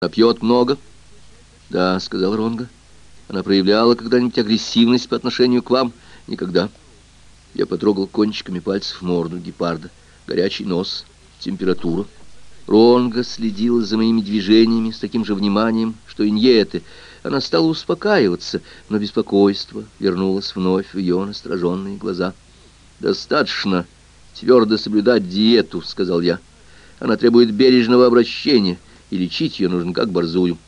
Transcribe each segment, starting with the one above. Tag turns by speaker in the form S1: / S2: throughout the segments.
S1: Она пьет много? Да, сказал Ронга. Она проявляла когда-нибудь агрессивность по отношению к вам? Никогда. Я потрогал кончиками пальцев морду гепарда. Горячий нос, температура. Ронга следила за моими движениями с таким же вниманием, что и Ньеты. Она стала успокаиваться, но беспокойство вернулось вновь в ее настороженные глаза. «Достаточно твердо соблюдать диету», — сказал я. «Она требует бережного обращения» и лечить ее нужно как борзую.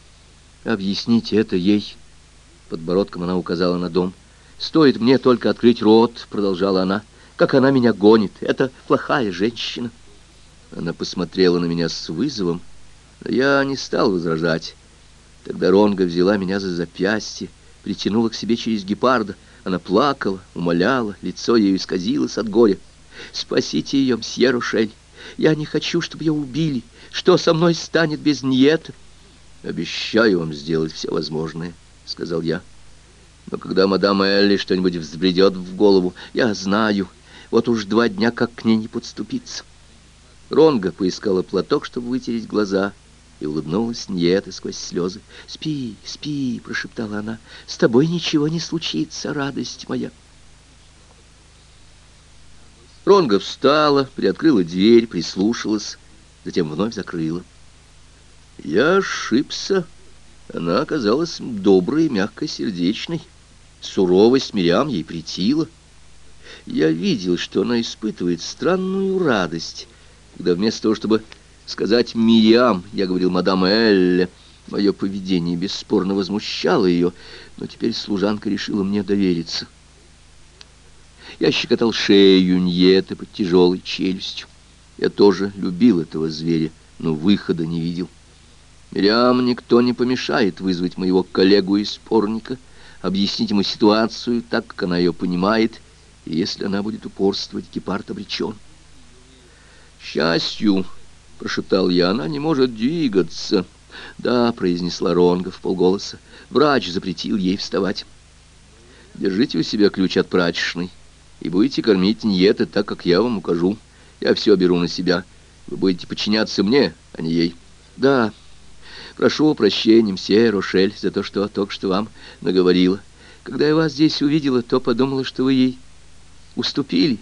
S1: Объясните это ей. Подбородком она указала на дом. Стоит мне только открыть рот, продолжала она, как она меня гонит. Это плохая женщина. Она посмотрела на меня с вызовом, но я не стал возражать. Тогда Ронга взяла меня за запястье, притянула к себе через гепарда. Она плакала, умоляла, лицо ее исказилось от горя. «Спасите ее, мсье Рушель! Я не хочу, чтобы ее убили. Что со мной станет без Ньета?» «Обещаю вам сделать все возможное», — сказал я. «Но когда мадам Элли что-нибудь взбредет в голову, я знаю, вот уж два дня как к ней не подступиться». Ронга поискала платок, чтобы вытереть глаза, и улыбнулась Ньета сквозь слезы. «Спи, спи», — прошептала она, — «с тобой ничего не случится, радость моя». Ронга встала, приоткрыла дверь, прислушалась, затем вновь закрыла. Я ошибся. Она оказалась доброй мягкосердечной. Суровость Мирям ей притила. Я видел, что она испытывает странную радость, когда вместо того, чтобы сказать Мириам, я говорил мадам Элле, мое поведение бесспорно возмущало ее, но теперь служанка решила мне довериться. Я щекотал шею Ньеты под тяжелой челюстью. Я тоже любил этого зверя, но выхода не видел. Мирям никто не помешает вызвать моего коллегу и спорника, объяснить ему ситуацию так, как она ее понимает, и если она будет упорствовать, гепард обречен. «Счастью», — прошептал я, — «она не может двигаться». «Да», — произнесла Ронга в полголоса, — «врач запретил ей вставать». «Держите у себя ключ от прачечной и будете кормить Ньеты так, как я вам укажу». Я все беру на себя. Вы будете подчиняться мне, а не ей. Да, прошу прощения, мсье Рошель, за то, что только что вам наговорила. Когда я вас здесь увидела, то подумала, что вы ей уступили.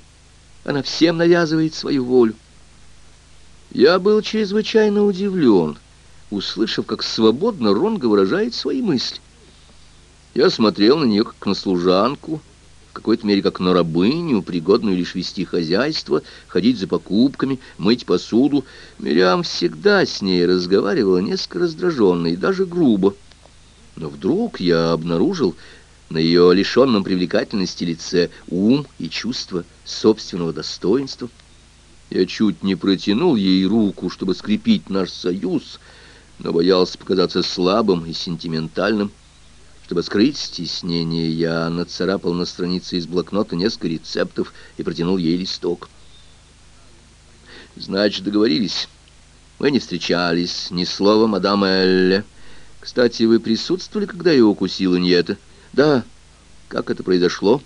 S1: Она всем навязывает свою волю. Я был чрезвычайно удивлен, услышав, как свободно Ронга выражает свои мысли. Я смотрел на нее, как на служанку, какой-то мере как на рабыню, пригодную лишь вести хозяйство, ходить за покупками, мыть посуду. Мирям всегда с ней разговаривала несколько раздраженно и даже грубо. Но вдруг я обнаружил на ее лишенном привлекательности лице ум и чувство собственного достоинства. Я чуть не протянул ей руку, чтобы скрепить наш союз, но боялся показаться слабым и сентиментальным. Чтобы скрыть стеснение, я нацарапал на странице из блокнота несколько рецептов и протянул ей листок. Значит, договорились. Мы не встречались, ни слова мадам Элле. Кстати, вы присутствовали, когда ее укусила Ньета? Да. Как это произошло?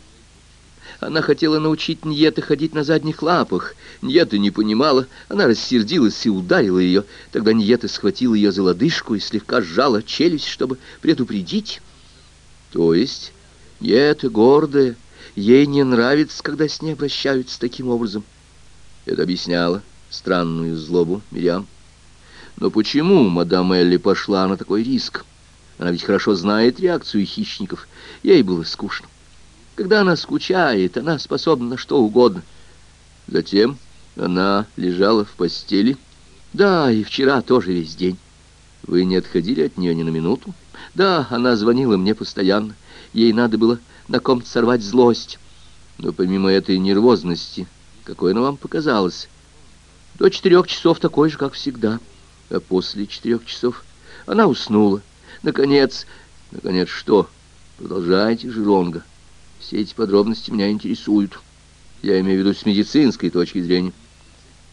S1: Она хотела научить Ньета ходить на задних лапах. Ньета не понимала. Она рассердилась и ударила ее. Тогда Ньета схватила ее за лодыжку и слегка сжала челюсть, чтобы предупредить. То есть, нет, гордая, ей не нравится, когда с ней обращаются таким образом. Это объясняло странную злобу Мириам. Но почему мадам Элли пошла на такой риск? Она ведь хорошо знает реакцию хищников. Ей было скучно. Когда она скучает, она способна на что угодно. Затем она лежала в постели. Да, и вчера тоже весь день. Вы не отходили от нее ни на минуту? Да, она звонила мне постоянно. Ей надо было на ком-то сорвать злость. Но помимо этой нервозности, какой она вам показалась? До четырех часов такой же, как всегда. А после четырех часов она уснула. Наконец... Наконец что? Продолжайте, Жиронга. Все эти подробности меня интересуют. Я имею в виду с медицинской точки зрения.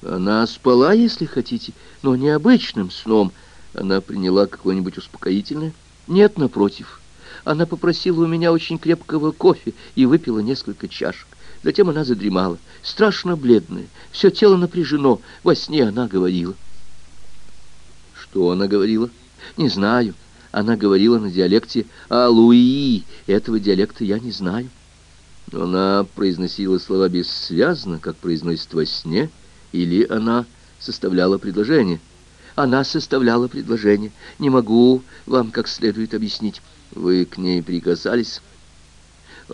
S1: Она спала, если хотите, но необычным сном. Она приняла какое-нибудь успокоительное? Нет, напротив. Она попросила у меня очень крепкого кофе и выпила несколько чашек. Затем она задремала, страшно бледная, все тело напряжено. Во сне она говорила. Что она говорила? Не знаю. Она говорила на диалекте «Алуи». Этого диалекта я не знаю. Но она произносила слова бессвязно, как произносит во сне, или она составляла предложение. Она составляла предложение. Не могу вам как следует объяснить. Вы к ней прикасались?